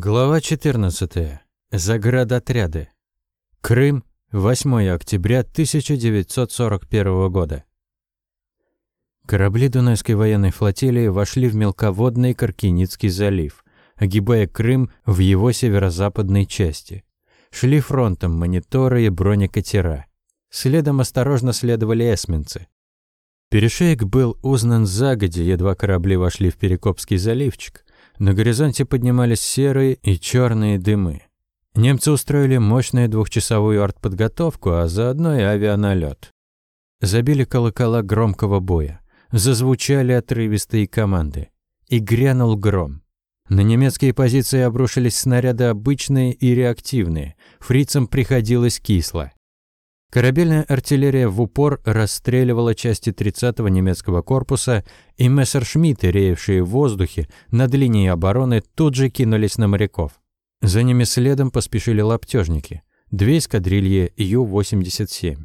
Глава 14. Заградотряды. Крым, 8 октября 1941 года. Корабли Дунайской военной флотилии вошли в мелководный Каркиницкий залив, огибая Крым в его северо-западной части. Шли фронтом мониторы и бронекатера. Следом осторожно следовали эсминцы. Перешейк был узнан загодя, едва корабли вошли в Перекопский заливчик. На горизонте поднимались серые и черные дымы. Немцы устроили мощную двухчасовую артподготовку, а заодно и авианалет. Забили колокола громкого боя. Зазвучали отрывистые команды. И грянул гром. На немецкие позиции обрушились снаряды обычные и реактивные. Фрицам приходилось кисло. Корабельная артиллерия в упор расстреливала части 30-го немецкого корпуса, и мессершмитты, реевшие в воздухе над линией обороны, тут же кинулись на моряков. За ними следом поспешили лаптежники, две эскадрильи Ю-87.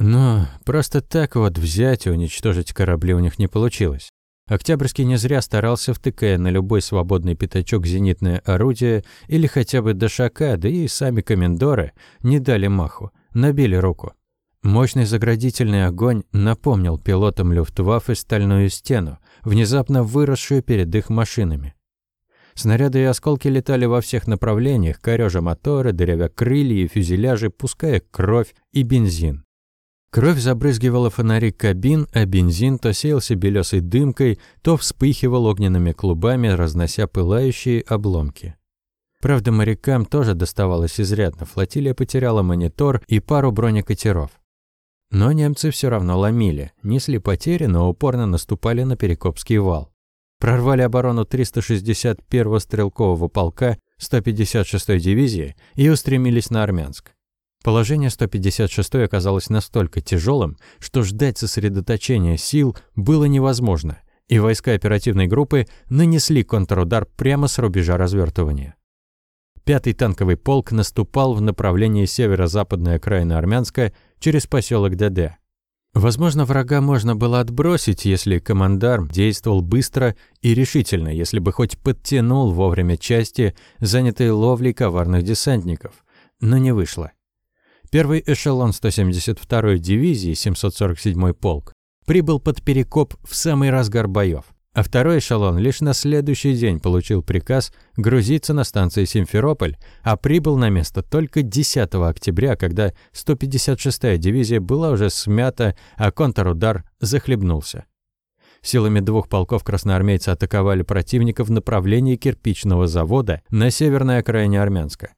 Но просто так вот взять и уничтожить корабли у них не получилось. Октябрьский не зря старался, втыкая на любой свободный пятачок зенитное орудие или хотя бы дошака, да и сами комендоры не дали маху набили руку. Мощный заградительный огонь напомнил пилотам Люфтваффе стальную стену, внезапно выросшую перед их машинами. Снаряды и осколки летали во всех направлениях, корёжа моторы, дырявя крылья и фюзеляжи, пуская кровь и бензин. Кровь забрызгивала фонари кабин, а бензин то сеялся белесой дымкой, то вспыхивал огненными клубами, разнося пылающие обломки. Правда, морякам тоже доставалось изрядно. Флотилия потеряла монитор и пару бронекатеров. Но немцы все равно ломили, несли потери, но упорно наступали на Перекопский вал. Прорвали оборону 361-го стрелкового полка 156-й дивизии и устремились на Армянск. Положение 156-й оказалось настолько тяжелым, что ждать сосредоточения сил было невозможно, и войска оперативной группы нанесли контрудар прямо с рубежа развертывания. Пятый танковый полк наступал в направлении северо-западной окраины Армянска через поселок ДД. Возможно, врага можно было отбросить, если командарм действовал быстро и решительно, если бы хоть подтянул вовремя части, занятые ловлей коварных десантников. Но не вышло. Первый эшелон 172-й дивизии, 747-й полк, прибыл под Перекоп в самый разгар боев а второй эшелон лишь на следующий день получил приказ грузиться на станции Симферополь, а прибыл на место только 10 октября, когда 156-я дивизия была уже смята, а контрудар захлебнулся. Силами двух полков красноармейцы атаковали противника в направлении кирпичного завода на северной окраине Армянска.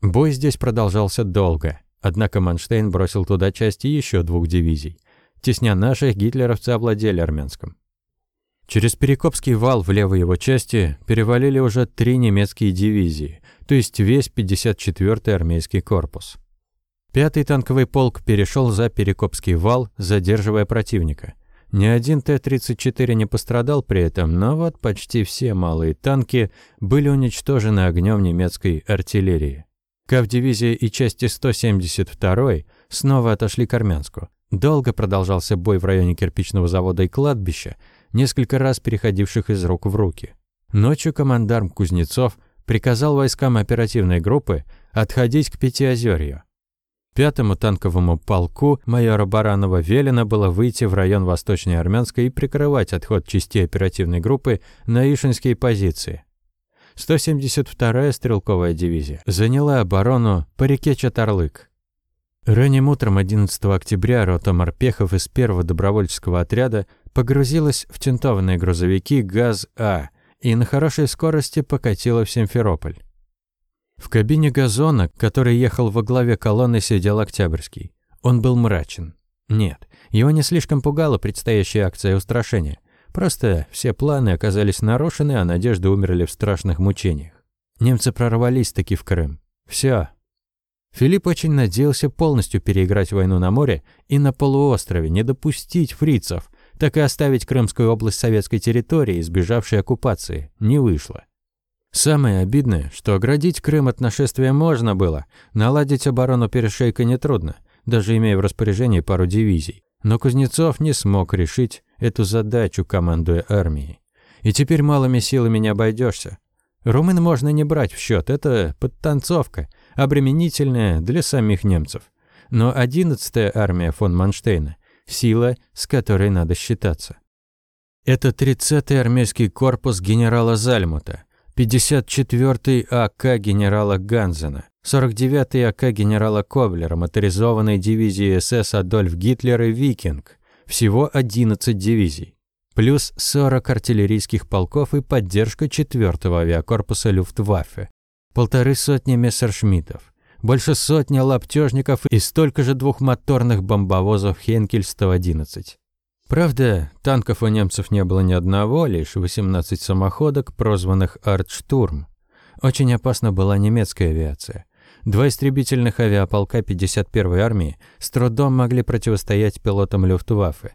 Бой здесь продолжался долго, однако Манштейн бросил туда части еще двух дивизий. Тесня наших, гитлеровцы овладели Армянском. Через Перекопский вал в левой его части перевалили уже три немецкие дивизии, то есть весь 54-й армейский корпус. Пятый танковый полк перешел за Перекопский вал, задерживая противника. Ни один Т-34 не пострадал при этом, но вот почти все малые танки были уничтожены огнем немецкой артиллерии. Кавдивизия и части 172-й снова отошли к Армянску. Долго продолжался бой в районе кирпичного завода и кладбища, несколько раз переходивших из рук в руки. Ночью командарм Кузнецов приказал войскам оперативной группы отходить к Пятиозерью. Пятому танковому полку майора Баранова велено было выйти в район Восточной Армянской и прикрывать отход частей оперативной группы на Ишинские позиции. 172-я стрелковая дивизия заняла оборону по реке Чатарлык. Ранним утром 11 октября рота морпехов из первого добровольческого отряда погрузилась в тентованные грузовики ГАЗ-А и на хорошей скорости покатила в Симферополь. В кабине газона, который ехал во главе колонны, сидел Октябрьский. Он был мрачен. Нет, его не слишком пугала предстоящая акция устрашения. Просто все планы оказались нарушены, а надежды умерли в страшных мучениях. Немцы прорвались таки в Крым. Все, Филипп очень надеялся полностью переиграть войну на море и на полуострове, не допустить фрицев, так и оставить Крымскую область советской территории, избежавшей оккупации, не вышло. Самое обидное, что оградить Крым от нашествия можно было, наладить оборону перешейка нетрудно, даже имея в распоряжении пару дивизий. Но Кузнецов не смог решить эту задачу, командуя армией. И теперь малыми силами не обойдешься. Румын можно не брать в счет, это подтанцовка, обременительная для самих немцев. Но 11-я армия фон Манштейна – сила, с которой надо считаться. Это 30-й армейский корпус генерала Зальмута, 54-й АК генерала Ганзена, 49-й АК генерала Коблера, моторизованной дивизии СС Адольф Гитлер и Викинг. Всего 11 дивизий. Плюс 40 артиллерийских полков и поддержка 4-го авиакорпуса Люфтваффе. Полторы сотни мессершмиттов. Больше сотни лаптежников и столько же двухмоторных бомбовозов Хенкель-111. Правда, танков у немцев не было ни одного, лишь 18 самоходок, прозванных «Артштурм». Очень опасна была немецкая авиация. Два истребительных авиаполка 51-й армии с трудом могли противостоять пилотам Люфтваффе.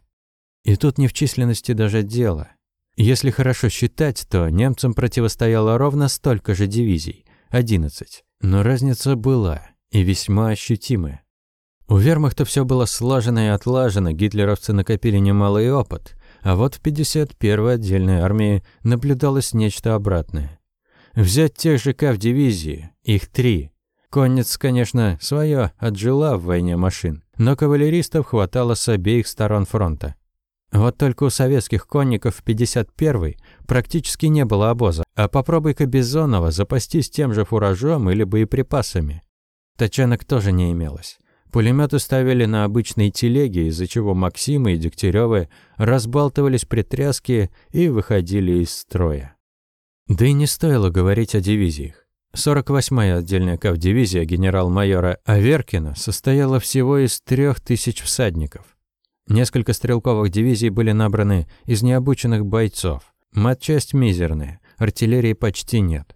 И тут не в численности даже дело. Если хорошо считать, то немцам противостояло ровно столько же дивизий – 11. Но разница была, и весьма ощутимая. У вермахта все было слажено и отлажено, гитлеровцы накопили немалый опыт, а вот в 51-й отдельной армии наблюдалось нечто обратное. Взять тех же в дивизии, их три. Конниц, конечно, свое отжила в войне машин, но кавалеристов хватало с обеих сторон фронта. Вот только у советских конников в 51-й практически не было обоза, а попробуй-ка Бизонова запастись тем же фуражом или боеприпасами. Тачанок тоже не имелось. Пулеметы ставили на обычные телеги, из-за чего Максимы и Дегтярёвы разбалтывались при тряске и выходили из строя. Да и не стоило говорить о дивизиях. 48-я отдельная кавдивизия генерал-майора Аверкина состояла всего из трех тысяч всадников. Несколько стрелковых дивизий были набраны из необученных бойцов. Матчасть мизерная, артиллерии почти нет.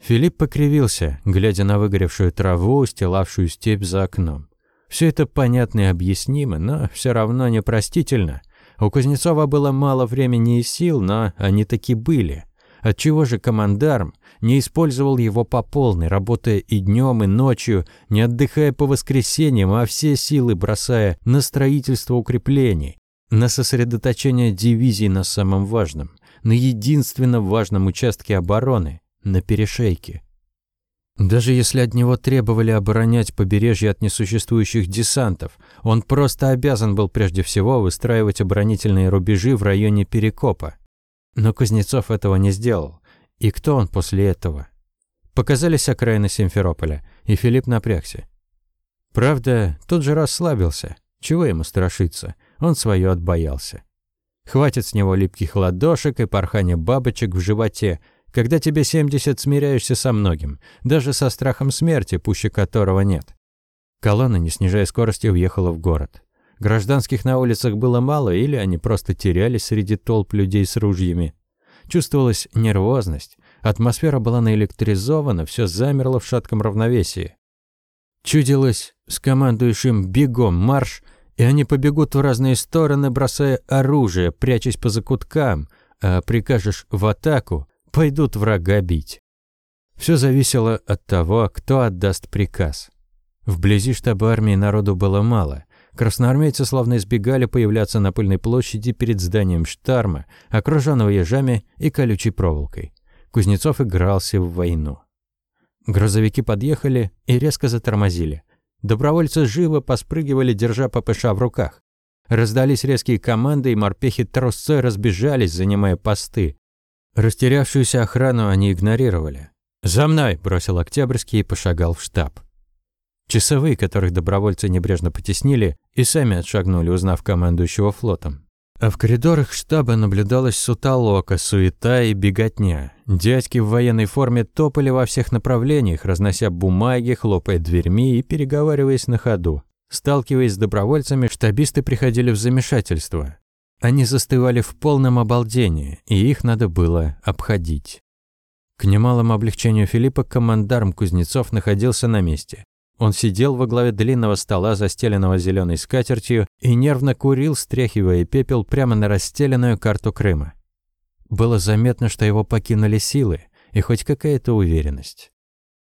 Филипп покривился, глядя на выгоревшую траву, устилавшую степь за окном. Все это понятно и объяснимо, но все равно непростительно. У Кузнецова было мало времени и сил, но они таки были. Отчего же командарм не использовал его по полной, работая и днем, и ночью, не отдыхая по воскресеньям, а все силы бросая на строительство укреплений, на сосредоточение дивизий на самом важном, на единственно важном участке обороны, на перешейке? Даже если от него требовали оборонять побережье от несуществующих десантов, он просто обязан был прежде всего выстраивать оборонительные рубежи в районе Перекопа. Но Кузнецов этого не сделал. И кто он после этого? Показались окраины Симферополя, и Филипп напрягся. Правда, тут же расслабился. Чего ему страшиться? Он свое отбоялся. Хватит с него липких ладошек и порхания бабочек в животе, когда тебе 70, смиряешься со многим, даже со страхом смерти, пуще которого нет. Колонна, не снижая скорости, уехала в город. Гражданских на улицах было мало, или они просто терялись среди толп людей с ружьями. Чувствовалась нервозность, атмосфера была наэлектризована, все замерло в шатком равновесии. Чудилось с командующим «бегом марш», и они побегут в разные стороны, бросая оружие, прячась по закуткам, а прикажешь в атаку, пойдут врага бить. Все зависело от того, кто отдаст приказ. Вблизи штаба армии народу было мало. Красноармейцы словно избегали появляться на пыльной площади перед зданием штарма, окруженного ежами и колючей проволокой. Кузнецов игрался в войну. Грузовики подъехали и резко затормозили. Добровольцы живо поспрыгивали, держа ППШ в руках. Раздались резкие команды, и морпехи трусцой разбежались, занимая посты. Растерявшуюся охрану они игнорировали. «За мной!» – бросил Октябрьский и пошагал в штаб. Часовые, которых добровольцы небрежно потеснили, и сами отшагнули, узнав командующего флотом. А в коридорах штаба наблюдалась сутолока, суета и беготня. Дядьки в военной форме топали во всех направлениях, разнося бумаги, хлопая дверьми и переговариваясь на ходу. Сталкиваясь с добровольцами, штабисты приходили в замешательство. Они застывали в полном обалдении, и их надо было обходить. К немалому облегчению Филиппа командарм Кузнецов находился на месте. Он сидел во главе длинного стола, застеленного зеленой скатертью, и нервно курил, стряхивая пепел прямо на расстеленную карту Крыма. Было заметно, что его покинули силы и хоть какая-то уверенность.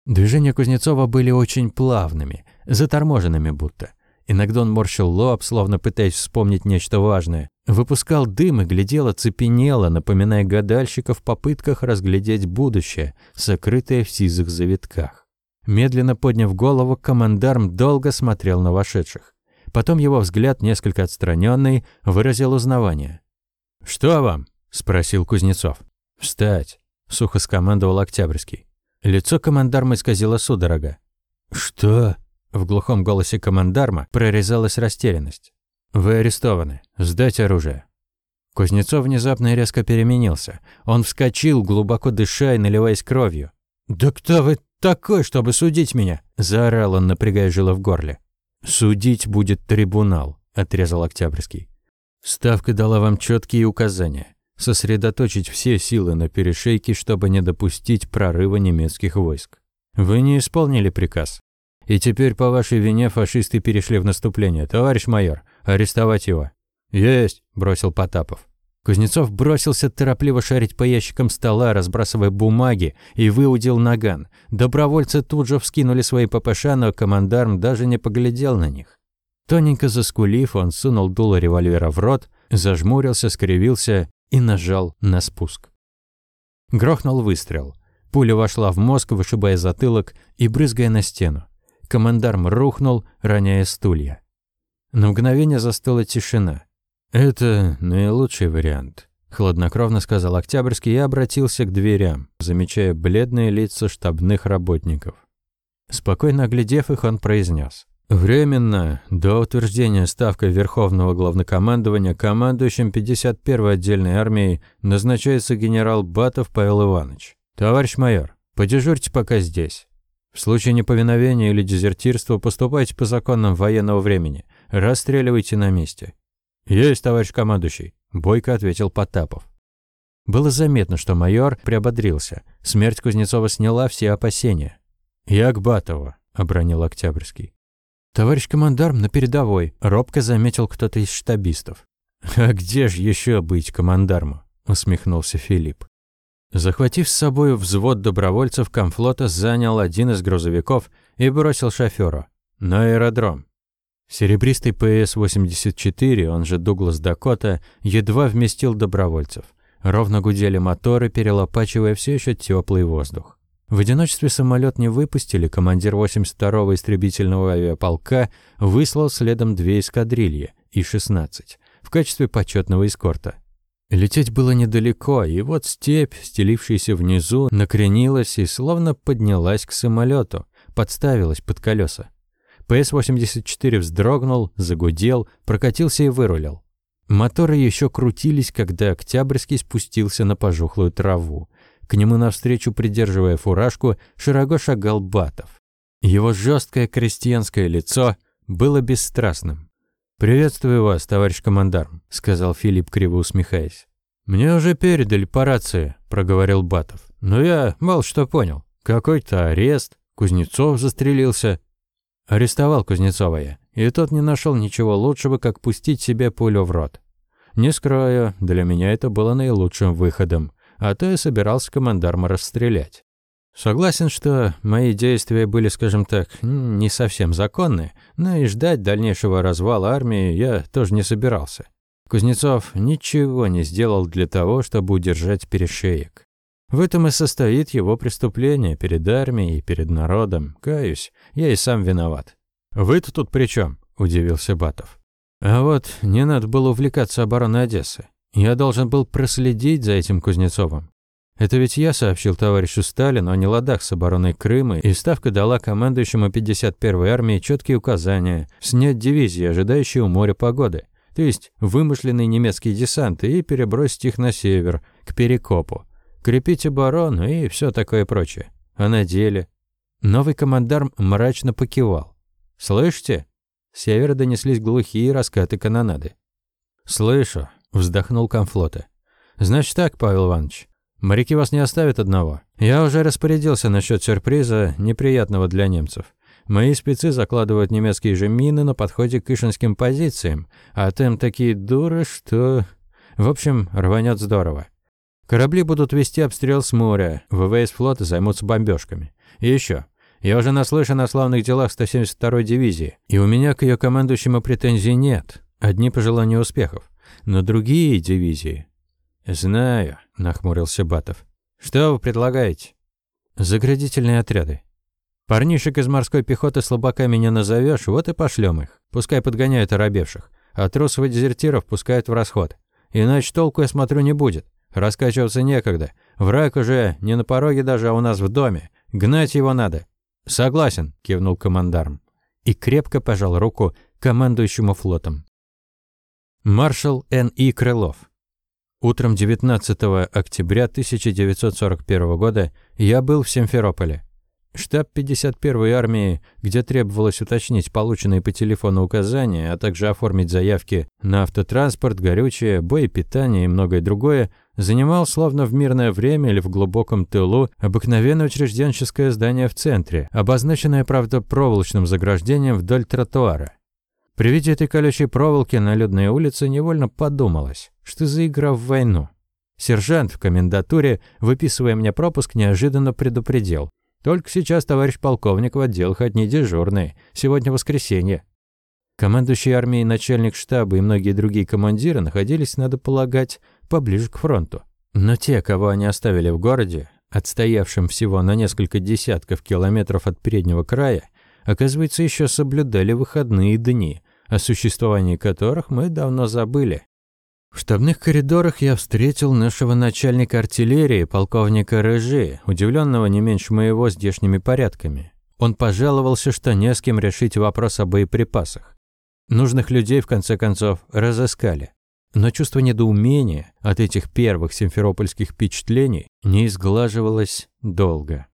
Движения Кузнецова были очень плавными, заторможенными будто – Иногда он морщил лоб, словно пытаясь вспомнить нечто важное. Выпускал дым и глядел оцепенело, напоминая гадальщика в попытках разглядеть будущее, сокрытое в сизых завитках. Медленно подняв голову, командарм долго смотрел на вошедших. Потом его взгляд, несколько отстраненный, выразил узнавание. «Что вам?» – спросил Кузнецов. «Встать!» – сухо скомандовал Октябрьский. Лицо командарма исказило судорога. «Что?» – в глухом голосе командарма прорезалась растерянность. «Вы арестованы. Сдать оружие». Кузнецов внезапно и резко переменился. Он вскочил, глубоко дыша и наливаясь кровью. «Да кто вы такой, чтобы судить меня?» – заорал он, напрягая жило в горле. «Судить будет трибунал», – отрезал Октябрьский. «Ставка дала вам четкие указания. Сосредоточить все силы на перешейке, чтобы не допустить прорыва немецких войск. Вы не исполнили приказ. И теперь по вашей вине фашисты перешли в наступление. Товарищ майор, арестовать его». «Есть», – бросил Потапов. Кузнецов бросился торопливо шарить по ящикам стола, разбрасывая бумаги, и выудил наган. Добровольцы тут же вскинули свои ППШ, но командарм даже не поглядел на них. Тоненько заскулив, он сунул дуло револьвера в рот, зажмурился, скривился и нажал на спуск. Грохнул выстрел. Пуля вошла в мозг, вышибая затылок и брызгая на стену. Командарм рухнул, роняя стулья. На мгновение застыла тишина. «Это наилучший вариант», – хладнокровно сказал Октябрьский и обратился к дверям, замечая бледные лица штабных работников. Спокойно оглядев их, он произнес. Временно, до утверждения ставкой Верховного Главнокомандования, командующим 51-й отдельной армией назначается генерал Батов Павел Иванович. Товарищ майор, подежурьте пока здесь. В случае неповиновения или дезертирства поступайте по законам военного времени. Расстреливайте на месте. «Есть, товарищ командующий», – бойко ответил Потапов. Было заметно, что майор приободрился. Смерть Кузнецова сняла все опасения. «Я к Батову», – обронил Октябрьский. «Товарищ командарм на передовой», – робко заметил кто-то из штабистов. «А где же еще быть командарму?» – усмехнулся Филипп. Захватив с собой взвод добровольцев, комфлота занял один из грузовиков и бросил шофёру. На аэродром. Серебристый ПС-84, он же Дуглас Дакота, едва вместил добровольцев. Ровно гудели моторы, перелопачивая все еще теплый воздух. В одиночестве самолет не выпустили, командир 82-го истребительного авиаполка выслал следом две эскадрильи И-16 в качестве почетного эскорта. Лететь было недалеко, и вот степь, стелившаяся внизу, накренилась и словно поднялась к самолету, подставилась под колеса. ПС-84 вздрогнул, загудел, прокатился и вырулил. Моторы еще крутились, когда Октябрьский спустился на пожухлую траву. К нему навстречу, придерживая фуражку, широко шагал Батов. Его жесткое крестьянское лицо было бесстрастным. «Приветствую вас, товарищ командарм», — сказал Филипп, криво усмехаясь. «Мне уже передали по рации», — проговорил Батов. «Но я мало что понял. Какой-то арест, Кузнецов застрелился. Арестовал Кузнецова и тот не нашел ничего лучшего, как пустить себе пулю в рот. Не скрою, для меня это было наилучшим выходом, а то я собирался командарма расстрелять. Согласен, что мои действия были, скажем так, не совсем законны, но и ждать дальнейшего развала армии я тоже не собирался. Кузнецов ничего не сделал для того, чтобы удержать перешеек. В этом и состоит его преступление перед армией и перед народом. Каюсь, я и сам виноват. «Вы-то тут при чем? удивился Батов. «А вот не надо было увлекаться обороной Одессы. Я должен был проследить за этим Кузнецовым. Это ведь я сообщил товарищу Сталину о неладах с обороной Крыма, и Ставка дала командующему 51-й армии четкие указания снять дивизии, ожидающие у моря погоды, то есть вымышленные немецкие десанты, и перебросить их на север, к Перекопу крепить оборону и все такое прочее. А на деле? Новый командарм мрачно покивал. «Слышите?» С севера донеслись глухие раскаты канонады. «Слышу», — вздохнул комфлота. «Значит так, Павел Иванович, моряки вас не оставят одного. Я уже распорядился насчет сюрприза, неприятного для немцев. Мои спецы закладывают немецкие же мины на подходе к ишинским позициям, а там такие дуры, что... В общем, рванет здорово. Корабли будут вести обстрел с моря, ВВС флота займутся бомбежками. И еще. Я уже наслышан о славных делах 172-й дивизии, и у меня к ее командующему претензий нет. Одни пожелания успехов. Но другие дивизии... «Знаю», – нахмурился Батов. «Что вы предлагаете?» «Заградительные отряды. Парнишек из морской пехоты слабаками не назовешь, вот и пошлем их. Пускай подгоняют оробевших. А трусов и дезертиров пускают в расход. Иначе толку, я смотрю, не будет. Раскачиваться некогда. Враг уже не на пороге даже, а у нас в доме. Гнать его надо. Согласен, кивнул командарм. И крепко пожал руку командующему флотом. Маршал Н.И. Крылов. Утром 19 октября 1941 года я был в Симферополе. Штаб 51-й армии, где требовалось уточнить полученные по телефону указания, а также оформить заявки на автотранспорт, горючее, боепитание и многое другое, занимал словно в мирное время или в глубоком тылу обыкновенное учрежденческое здание в центре, обозначенное, правда, проволочным заграждением вдоль тротуара. При виде этой колючей проволоки на людной улице невольно подумалось, что за игра в войну. Сержант в комендатуре, выписывая мне пропуск, неожиданно предупредил. Только сейчас товарищ полковник в отдел хоть не дежурный. Сегодня воскресенье. Командующий армией начальник штаба и многие другие командиры находились, надо полагать, поближе к фронту. Но те, кого они оставили в городе, отстоявшим всего на несколько десятков километров от переднего края, оказывается, еще соблюдали выходные дни, о существовании которых мы давно забыли. В штабных коридорах я встретил нашего начальника артиллерии, полковника Рыжи, удивленного не меньше моего здешними порядками. Он пожаловался, что не с кем решить вопрос о боеприпасах. Нужных людей, в конце концов, разыскали. Но чувство недоумения от этих первых симферопольских впечатлений не изглаживалось долго.